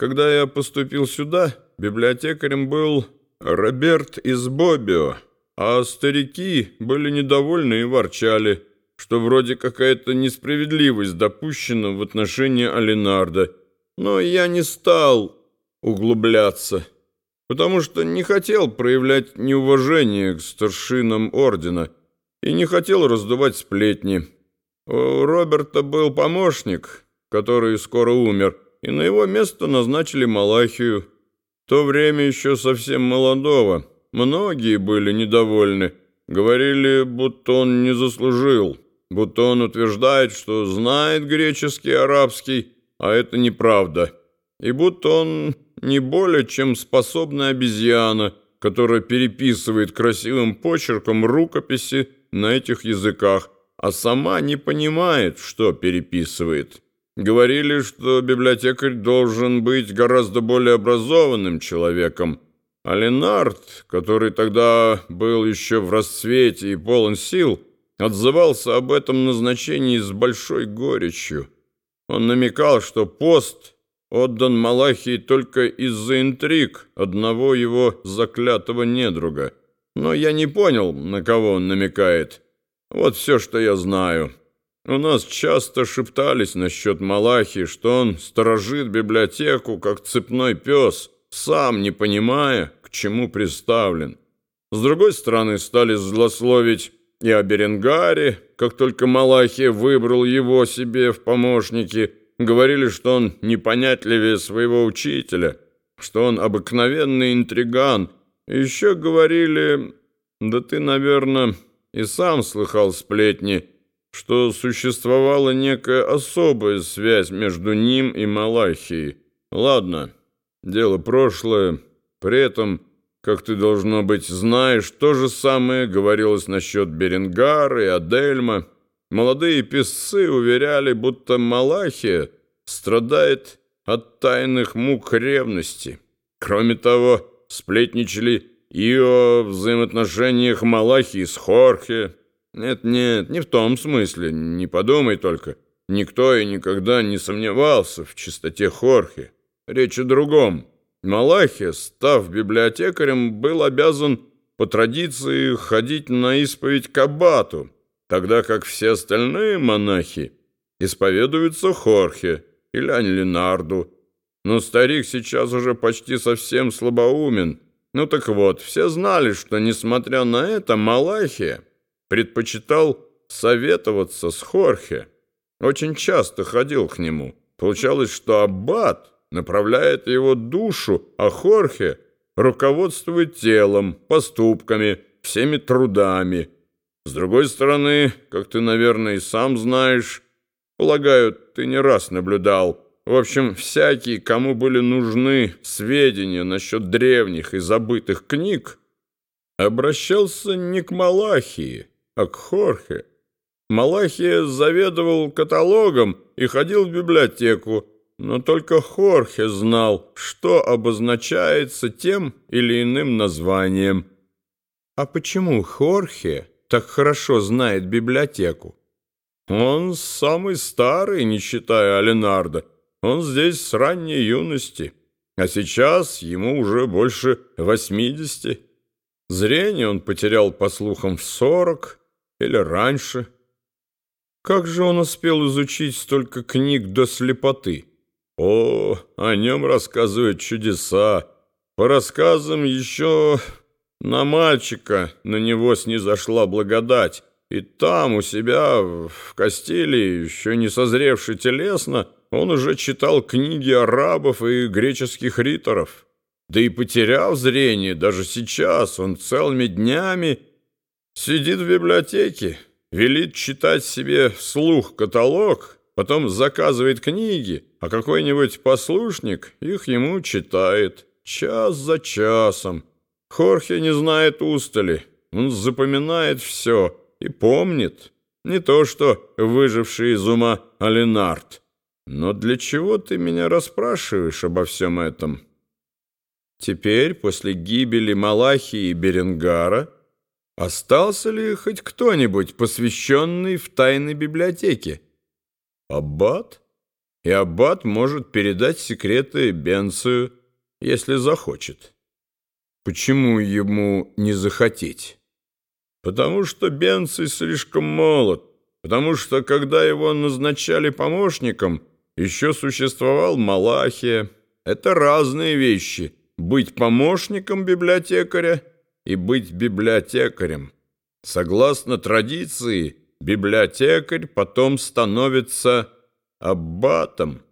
Когда я поступил сюда, библиотекарем был Роберт из Бобио, а старики были недовольны и ворчали, что вроде какая-то несправедливость допущена в отношении Алинарда. Но я не стал углубляться, потому что не хотел проявлять неуважение к старшинам ордена и не хотел раздувать сплетни. У Роберта был помощник, который скоро умер, и на его место назначили Малахию. В то время еще совсем молодого. Многие были недовольны, говорили, будто он не заслужил, будто он утверждает, что знает греческий и арабский, а это неправда, и будто он не более чем способная обезьяна, которая переписывает красивым почерком рукописи на этих языках, а сама не понимает, что переписывает. Говорили, что библиотекарь должен быть гораздо более образованным человеком, а Ленард, который тогда был еще в расцвете и полон сил, отзывался об этом назначении с большой горечью. Он намекал, что пост отдан Малахии только из-за интриг одного его заклятого недруга. Но я не понял, на кого он намекает. Вот все, что я знаю». У нас часто шептались насчет Малахи, что он сторожит библиотеку, как цепной пес, сам не понимая, к чему приставлен. С другой стороны, стали злословить и о Беренгаре, как только Малахия выбрал его себе в помощники, говорили, что он непонятливее своего учителя, что он обыкновенный интриган. Еще говорили, да ты, наверное, и сам слыхал сплетни, что существовала некая особая связь между ним и Малахией. Ладно, дело прошлое. При этом, как ты, должно быть, знаешь, то же самое говорилось насчет Беренгара и Адельма. Молодые писцы уверяли, будто Малахия страдает от тайных мук ревности. Кроме того, сплетничали и о взаимоотношениях Малахии с Хорхе, нет-нет, не в том смысле, не подумай только. Никто и никогда не сомневался в чистоте Хорхе. Речь о другом. Малахия, став библиотекарем, был обязан по традиции ходить на исповедь к аббату, тогда как все остальные монахи исповедуются Хорхе или Анлинарду. Но старик сейчас уже почти совсем слабоумен. Ну так вот, все знали, что, несмотря на это, Малахия предпочитал советоваться с Хорхе. Очень часто ходил к нему. Получалось, что аббат направляет его душу, а Хорхе руководствует телом, поступками, всеми трудами. С другой стороны, как ты, наверное, и сам знаешь, полагаю, ты не раз наблюдал, в общем, всякие, кому были нужны сведения насчет древних и забытых книг, обращался не к Малахии, а к Хорхе. Малахия заведовал каталогом и ходил в библиотеку, но только Хорхе знал, что обозначается тем или иным названием. А почему Хорхе так хорошо знает библиотеку? Он самый старый, не считая Аленарда. Он здесь с ранней юности, а сейчас ему уже больше восьмидесяти. Зрение он потерял, по слухам, в сорок, или раньше. Как же он успел изучить столько книг до слепоты? О, о нем рассказывают чудеса. По рассказам еще на мальчика на него снизошла благодать. И там, у себя, в Кастилии, еще не созревший телесно, он уже читал книги арабов и греческих риторов. Да и потеряв зрение, даже сейчас он целыми днями Сидит в библиотеке, велит читать себе вслух каталог, потом заказывает книги, а какой-нибудь послушник их ему читает час за часом. Хорхе не знает устали, он запоминает все и помнит. Не то что выживший из ума Алинард. Но для чего ты меня расспрашиваешь обо всем этом? Теперь, после гибели Малахии и Беренгара, Остался ли хоть кто-нибудь, посвященный в тайны библиотеки? Аббат? и аббат может передать секреты Бенцию, если захочет. Почему ему не захотеть? Потому что Бенций слишком молод, потому что, когда его назначали помощником, еще существовал Малахия. Это разные вещи — быть помощником библиотекаря и быть библиотекарем. Согласно традиции, библиотекарь потом становится аббатом.